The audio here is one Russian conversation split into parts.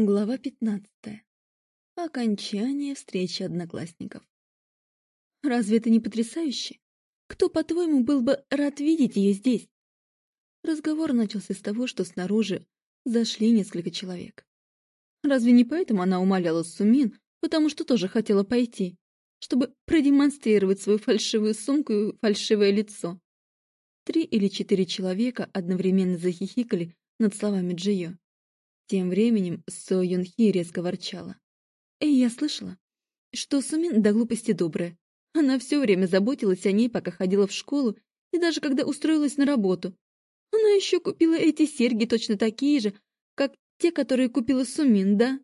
Глава пятнадцатая. Окончание встречи одноклассников. Разве это не потрясающе? Кто, по-твоему, был бы рад видеть ее здесь? Разговор начался с того, что снаружи зашли несколько человек. Разве не поэтому она умоляла Сумин, потому что тоже хотела пойти, чтобы продемонстрировать свою фальшивую сумку и фальшивое лицо? Три или четыре человека одновременно захихикали над словами Джио. Тем временем Со Юн Хи резко ворчала. «Эй, я слышала, что Сумин до глупости добрая. Она все время заботилась о ней, пока ходила в школу, и даже когда устроилась на работу. Она еще купила эти серьги точно такие же, как те, которые купила Сумин, да?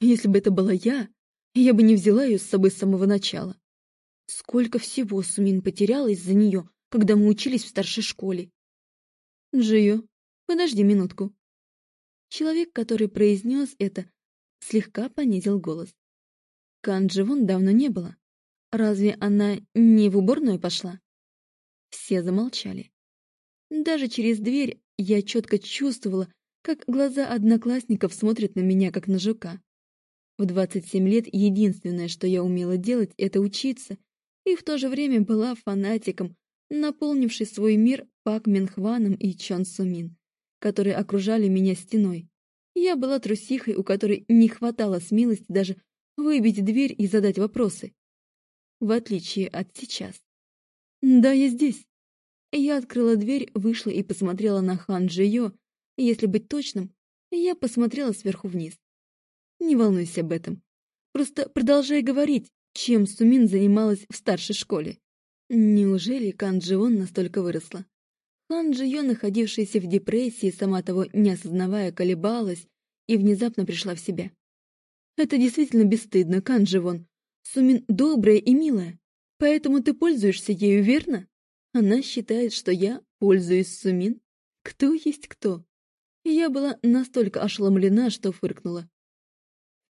Если бы это была я, я бы не взяла ее с собой с самого начала. Сколько всего Сумин потеряла из-за нее, когда мы учились в старшей школе. Джио, подожди минутку. Человек, который произнес это, слегка понизил голос. Канджи вон давно не было. Разве она не в уборную пошла? Все замолчали. Даже через дверь я четко чувствовала, как глаза одноклассников смотрят на меня, как на жука. В 27 лет единственное, что я умела делать, это учиться, и в то же время была фанатиком, наполнивший свой мир Пак Минхваном и Чон Сумин которые окружали меня стеной. Я была трусихой, у которой не хватало смелости даже выбить дверь и задать вопросы. В отличие от сейчас. «Да, я здесь». Я открыла дверь, вышла и посмотрела на Хан Джио. Если быть точным, я посмотрела сверху вниз. Не волнуйся об этом. Просто продолжай говорить, чем Сумин занималась в старшей школе. Неужели Кан Джион настолько выросла? Хан Джио, находившаяся в депрессии, сама того не осознавая, колебалась и внезапно пришла в себя. «Это действительно бесстыдно, Кан Дживон. Сумин добрая и милая, поэтому ты пользуешься ею, верно? Она считает, что я пользуюсь Сумин? Кто есть кто?» я была настолько ошеломлена, что фыркнула.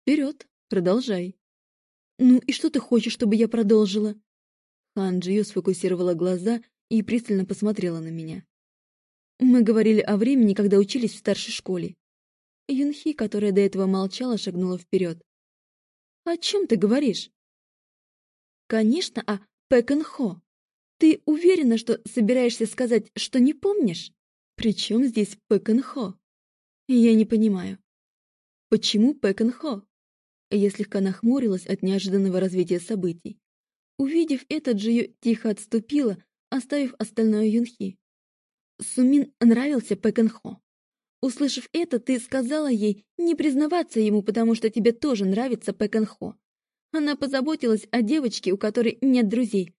«Вперед, продолжай». «Ну и что ты хочешь, чтобы я продолжила?» Хан Джио сфокусировала глаза и пристально посмотрела на меня. Мы говорили о времени, когда учились в старшей школе. Юнхи, которая до этого молчала, шагнула вперед. «О чем ты говоришь?» «Конечно, о Пэкэнхо. Ты уверена, что собираешься сказать, что не помнишь? Причем здесь Пэкэнхо?» «Я не понимаю. Почему Пэкэнхо?» Я слегка нахмурилась от неожиданного развития событий. Увидев это, Джио тихо отступила, оставив остальное Юнхи. Сумин нравился Пэкэнхо. Услышав это, ты сказала ей не признаваться ему, потому что тебе тоже нравится Пэкэнхо. Она позаботилась о девочке, у которой нет друзей.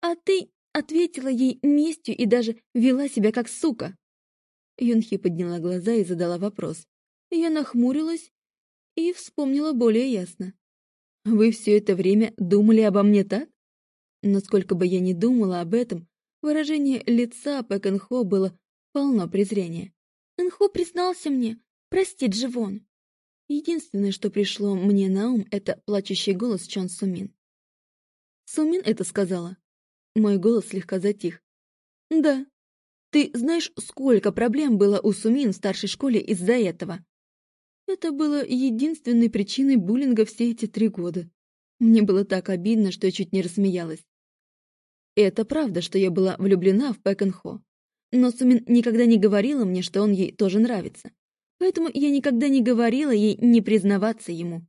А ты ответила ей местью и даже вела себя как сука. Юнхи подняла глаза и задала вопрос. Я нахмурилась и вспомнила более ясно. «Вы все это время думали обо мне так?» Насколько бы я ни думала об этом, Выражение лица Пэк Энхо было полно презрения. «Энхо признался мне. Прости, Дживон». Единственное, что пришло мне на ум, это плачущий голос Чон Сумин. «Сумин это сказала?» Мой голос слегка затих. «Да. Ты знаешь, сколько проблем было у Сумин в старшей школе из-за этого?» Это было единственной причиной буллинга все эти три года. Мне было так обидно, что я чуть не рассмеялась. Это правда, что я была влюблена в Пэкэнхо. Но Сумин никогда не говорила мне, что он ей тоже нравится. Поэтому я никогда не говорила ей не признаваться ему.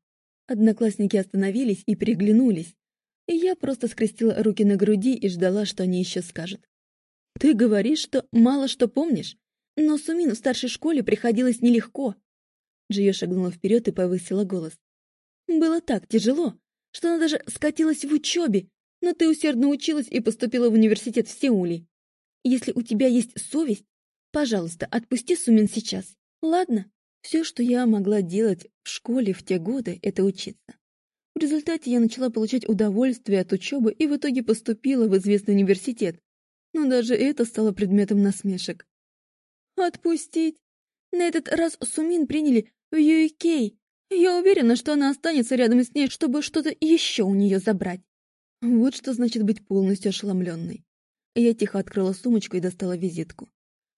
Одноклассники остановились и переглянулись. И я просто скрестила руки на груди и ждала, что они еще скажут. «Ты говоришь, что мало что помнишь, но Сумин в старшей школе приходилось нелегко». Джио шагнула вперед и повысила голос. «Было так тяжело, что она даже скатилась в учебе, но ты усердно училась и поступила в университет в Сеуле. Если у тебя есть совесть, пожалуйста, отпусти Сумин сейчас. Ладно? Все, что я могла делать в школе в те годы, это учиться. В результате я начала получать удовольствие от учебы и в итоге поступила в известный университет. Но даже это стало предметом насмешек. Отпустить? На этот раз Сумин приняли в Юикей. Я уверена, что она останется рядом с ней, чтобы что-то еще у нее забрать. Вот что значит быть полностью ошеломленной. Я тихо открыла сумочку и достала визитку.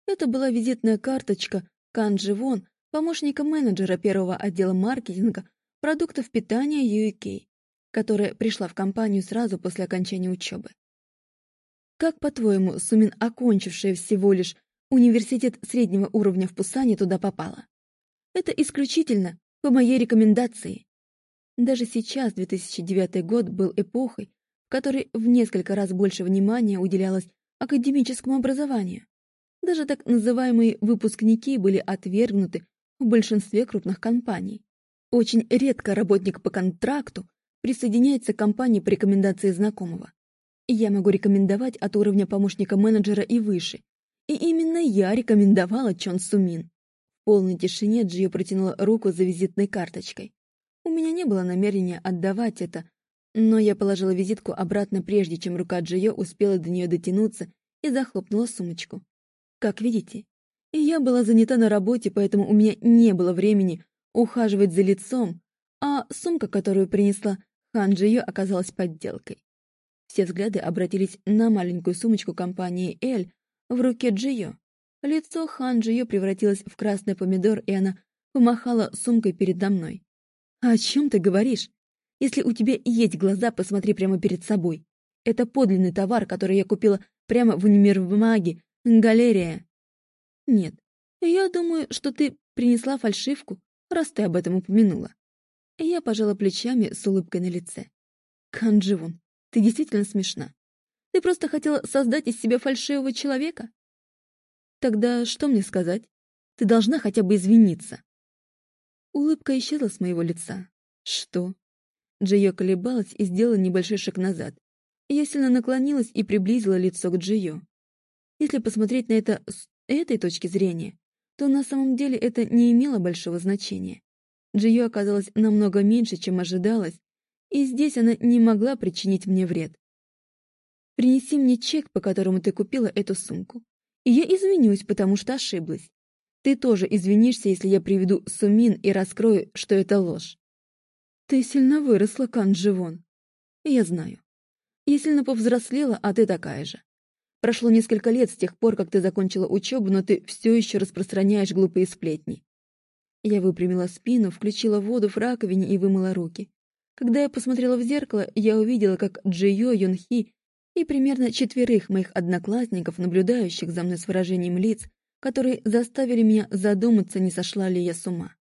Это была визитная карточка Канджи Вон, помощника менеджера первого отдела маркетинга продуктов питания UEK, которая пришла в компанию сразу после окончания учебы. Как, по-твоему, Сумин, окончившая всего лишь университет среднего уровня в Пусане, туда попала? Это исключительно по моей рекомендации. Даже сейчас, 2009 год, был эпохой, которой в несколько раз больше внимания уделялось академическому образованию. Даже так называемые выпускники были отвергнуты в большинстве крупных компаний. Очень редко работник по контракту присоединяется к компании по рекомендации знакомого. Я могу рекомендовать от уровня помощника менеджера и выше. И именно я рекомендовала Чон Сумин. В полной тишине Джио протянула руку за визитной карточкой. У меня не было намерения отдавать это, но я положила визитку обратно, прежде чем рука Джио успела до нее дотянуться и захлопнула сумочку. Как видите, я была занята на работе, поэтому у меня не было времени ухаживать за лицом, а сумка, которую принесла Хан Джио, оказалась подделкой. Все взгляды обратились на маленькую сумочку компании «Эль» в руке Джио. Лицо Хан Джио превратилось в красный помидор, и она помахала сумкой передо мной. «О чем ты говоришь? Если у тебя есть глаза, посмотри прямо перед собой. Это подлинный товар, который я купила прямо в универмаге, галерея». «Нет, я думаю, что ты принесла фальшивку, раз ты об этом упомянула». Я пожала плечами с улыбкой на лице. «Кандживун, ты действительно смешна. Ты просто хотела создать из себя фальшивого человека?» «Тогда что мне сказать? Ты должна хотя бы извиниться». Улыбка исчезла с моего лица. Что? Джио колебалась и сделала небольшой шаг назад. Я сильно наклонилась и приблизила лицо к Джио. Если посмотреть на это с этой точки зрения, то на самом деле это не имело большого значения. Джио оказалась намного меньше, чем ожидалось, и здесь она не могла причинить мне вред. Принеси мне чек, по которому ты купила эту сумку, и я извинюсь, потому что ошиблась. Ты тоже извинишься, если я приведу Сумин и раскрою, что это ложь. Ты сильно выросла, Кан Живон. Я знаю. Я сильно повзрослела, а ты такая же. Прошло несколько лет с тех пор, как ты закончила учебу, но ты все еще распространяешь глупые сплетни. Я выпрямила спину, включила воду в раковине и вымыла руки. Когда я посмотрела в зеркало, я увидела, как Джио Юнхи и примерно четверых моих одноклассников, наблюдающих за мной с выражением лиц, которые заставили меня задуматься, не сошла ли я с ума.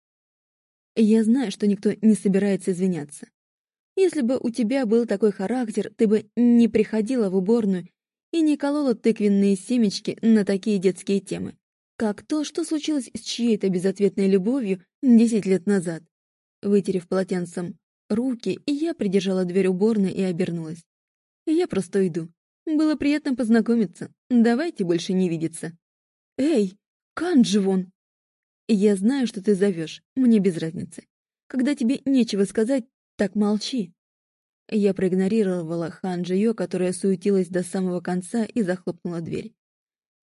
Я знаю, что никто не собирается извиняться. Если бы у тебя был такой характер, ты бы не приходила в уборную и не колола тыквенные семечки на такие детские темы, как то, что случилось с чьей-то безответной любовью десять лет назад. Вытерев полотенцем руки, я придержала дверь уборной и обернулась. Я просто иду. Было приятно познакомиться. Давайте больше не видеться. «Эй, Кандживон!» «Я знаю, что ты зовешь, мне без разницы. Когда тебе нечего сказать, так молчи». Я проигнорировала Хан Джио, которая суетилась до самого конца и захлопнула дверь.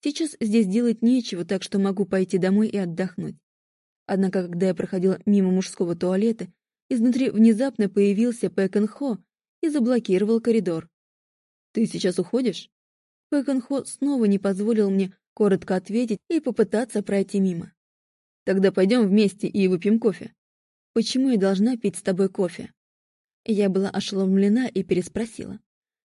Сейчас здесь делать нечего, так что могу пойти домой и отдохнуть. Однако, когда я проходила мимо мужского туалета, изнутри внезапно появился Пэкэн Хо и заблокировал коридор. «Ты сейчас уходишь?» Пэкэн Хо снова не позволил мне коротко ответить и попытаться пройти мимо. Тогда пойдем вместе и выпьем кофе. Почему я должна пить с тобой кофе? Я была ошеломлена и переспросила.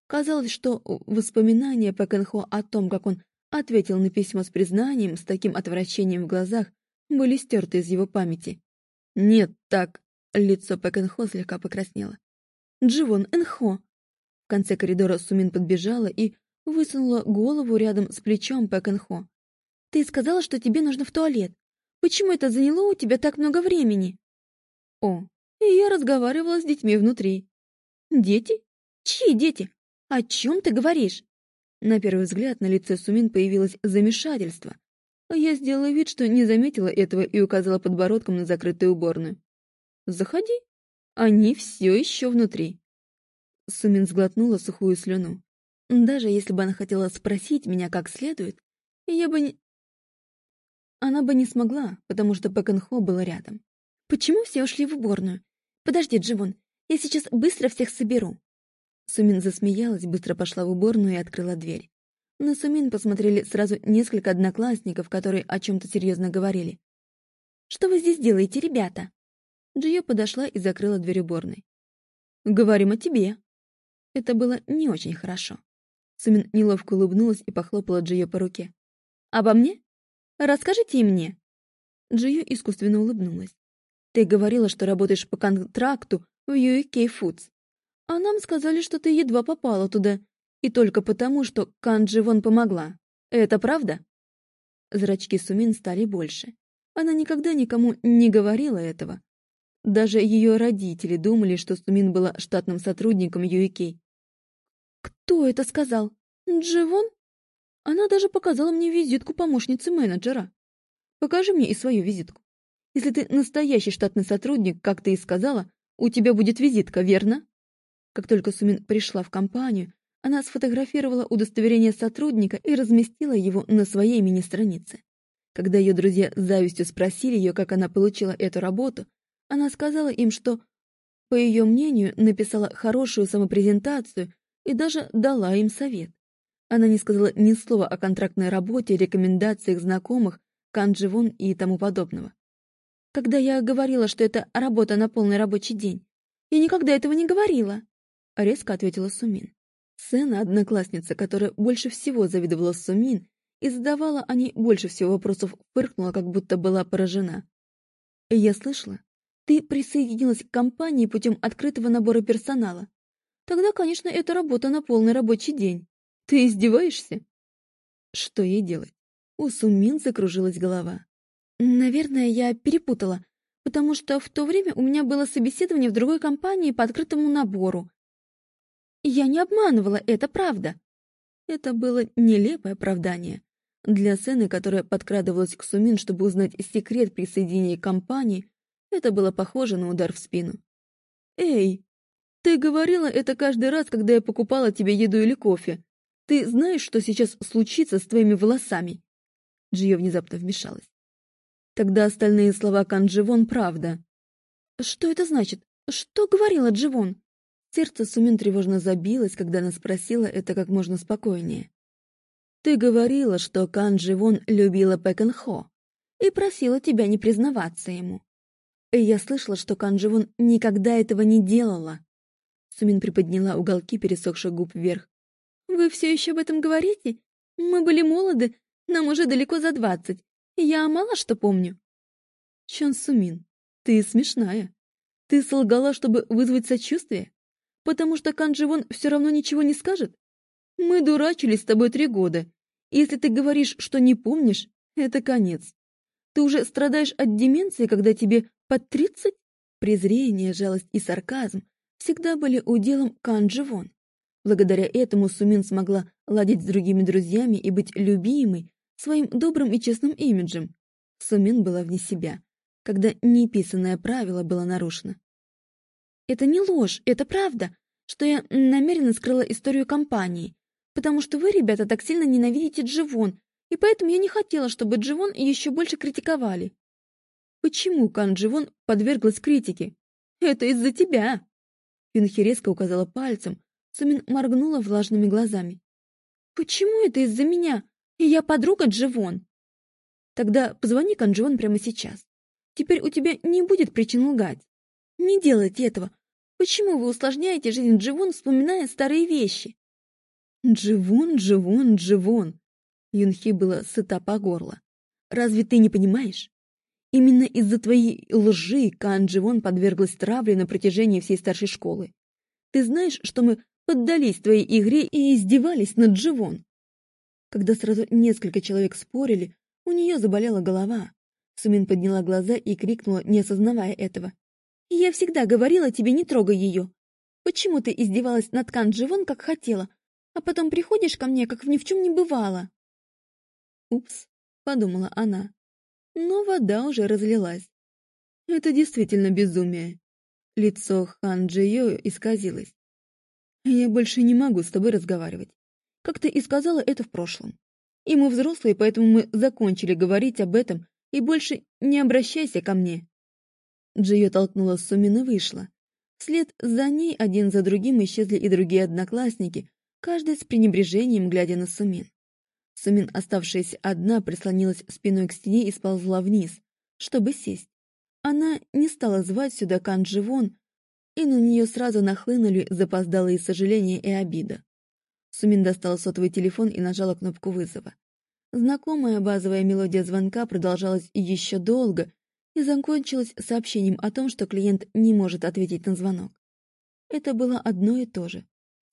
Казалось, что воспоминания Пэкэнхо о том, как он ответил на письмо с признанием с таким отвращением в глазах, были стерты из его памяти. «Нет, так...» — лицо Пэкэнхо слегка покраснело. «Дживон Энхо!» В конце коридора Сумин подбежала и Высунула голову рядом с плечом Пэкэнхо. «Ты сказала, что тебе нужно в туалет. Почему это заняло у тебя так много времени?» «О, и я разговаривала с детьми внутри». «Дети? Чьи дети? О чем ты говоришь?» На первый взгляд на лице Сумин появилось замешательство. Я сделала вид, что не заметила этого и указала подбородком на закрытую уборную. «Заходи. Они все еще внутри». Сумин сглотнула сухую слюну. Даже если бы она хотела спросить меня как следует, я бы. Она бы не смогла, потому что Пэкэнхо было рядом. «Почему все ушли в уборную? Подожди, Дживон, я сейчас быстро всех соберу». Сумин засмеялась, быстро пошла в уборную и открыла дверь. На Сумин посмотрели сразу несколько одноклассников, которые о чем-то серьезно говорили. Что вы здесь делаете, ребята?» Джио подошла и закрыла дверь уборной. «Говорим о тебе». Это было не очень хорошо. Сумин неловко улыбнулась и похлопала Джио по руке. «Обо мне? Расскажите мне». Джио искусственно улыбнулась. «Ты говорила, что работаешь по контракту в UEK Foods. А нам сказали, что ты едва попала туда, и только потому, что Канджи вон помогла. Это правда?» Зрачки Сумин стали больше. Она никогда никому не говорила этого. Даже ее родители думали, что Сумин была штатным сотрудником UEK. «Кто это сказал? Дживон?» Она даже показала мне визитку помощницы менеджера. Покажи мне и свою визитку. Если ты настоящий штатный сотрудник, как ты и сказала, у тебя будет визитка, верно? Как только Сумин пришла в компанию, она сфотографировала удостоверение сотрудника и разместила его на своей мини-странице. Когда ее друзья с завистью спросили ее, как она получила эту работу, она сказала им, что, по ее мнению, написала хорошую самопрезентацию и даже дала им совет. Она не сказала ни слова о контрактной работе, рекомендациях знакомых, кандживон и тому подобного. Когда я говорила, что это работа на полный рабочий день, я никогда этого не говорила, — резко ответила Сумин. Сена, одноклассница, которая больше всего завидовала Сумин и задавала о ней больше всего вопросов, фыркнула, как будто была поражена. «Я слышала, ты присоединилась к компании путем открытого набора персонала. Тогда, конечно, это работа на полный рабочий день. Ты издеваешься?» Что ей делать? У Сумин закружилась голова. «Наверное, я перепутала, потому что в то время у меня было собеседование в другой компании по открытому набору. Я не обманывала, это правда». Это было нелепое оправдание. Для сцены, которая подкрадывалась к Сумин, чтобы узнать секрет присоединения к компании, это было похоже на удар в спину. «Эй, ты говорила это каждый раз, когда я покупала тебе еду или кофе. Ты знаешь, что сейчас случится с твоими волосами?» Джио внезапно вмешалась. Тогда остальные слова Кандживон правда. «Что это значит? Что говорила Дживон?» Сердце Сумин тревожно забилось, когда она спросила это как можно спокойнее. Ты говорила, что Кан Дживон любила Пэкэнхо и просила тебя не признаваться ему. И я слышала, что Кан Дживон никогда этого не делала. Сумин приподняла уголки пересохших губ вверх. Вы все еще об этом говорите? Мы были молоды, нам уже далеко за двадцать. Я мало что помню. Чон Сумин, ты смешная. Ты солгала, чтобы вызвать сочувствие? Потому что Кан Дживон все равно ничего не скажет? Мы дурачились с тобой три года. Если ты говоришь, что не помнишь, это конец. Ты уже страдаешь от деменции, когда тебе под тридцать? Презрение, жалость и сарказм всегда были уделом Канджи Вон. Благодаря этому Сумин смогла ладить с другими друзьями и быть любимой своим добрым и честным имиджем. Сумин была вне себя, когда неписанное правило было нарушено. «Это не ложь, это правда, что я намеренно скрыла историю компании потому что вы, ребята, так сильно ненавидите Дживон, и поэтому я не хотела, чтобы Дживон еще больше критиковали. Почему Кан Дживон подверглась критике? Это из-за тебя. Юнхи резко указала пальцем, Сумин моргнула влажными глазами. Почему это из-за меня? И я подруга Дживон. Тогда позвони Кан Дживон прямо сейчас. Теперь у тебя не будет причин лгать. Не делайте этого. Почему вы усложняете жизнь Дживон, вспоминая старые вещи? Дживон, Дживон, Дживон. Юнхи была сыта по горло. Разве ты не понимаешь? Именно из-за твоей лжи Кан Дживон подверглась травле на протяжении всей старшей школы. Ты знаешь, что мы поддались твоей игре и издевались над Дживон? Когда сразу несколько человек спорили, у нее заболела голова. Сумин подняла глаза и крикнула, не осознавая этого. «Я всегда говорила тебе, не трогай ее. Почему ты издевалась над Кан Дживон, как хотела, а потом приходишь ко мне, как ни в чем не бывало. Упс, подумала она. Но вода уже разлилась. Это действительно безумие. Лицо Хан Джио исказилось. Я больше не могу с тобой разговаривать. Как ты и сказала, это в прошлом. И мы взрослые, поэтому мы закончили говорить об этом, и больше не обращайся ко мне. Джио толкнула Сумин и вышла. Вслед за ней один за другим исчезли и другие одноклассники, каждый с пренебрежением глядя на Сумин. Сумин, оставшаяся одна, прислонилась спиной к стене и сползла вниз, чтобы сесть. Она не стала звать сюда Кан Дживон, и на нее сразу нахлынули запоздалые сожаления и обида. Сумин достала сотовый телефон и нажала кнопку вызова. Знакомая базовая мелодия звонка продолжалась еще долго и закончилась сообщением о том, что клиент не может ответить на звонок. Это было одно и то же.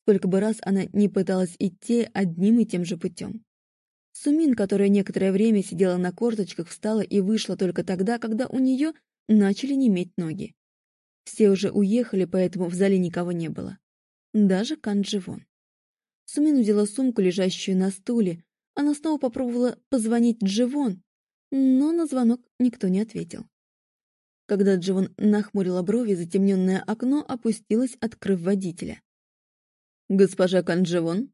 Сколько бы раз она не пыталась идти одним и тем же путем. Сумин, которая некоторое время сидела на корточках, встала и вышла только тогда, когда у нее начали неметь ноги. Все уже уехали, поэтому в зале никого не было. Даже Кан Дживон. Сумин взяла сумку, лежащую на стуле. Она снова попробовала позвонить Дживон, но на звонок никто не ответил. Когда Дживон нахмурила брови, затемненное окно опустилось, открыв водителя. «Госпожа Кан Дживон?»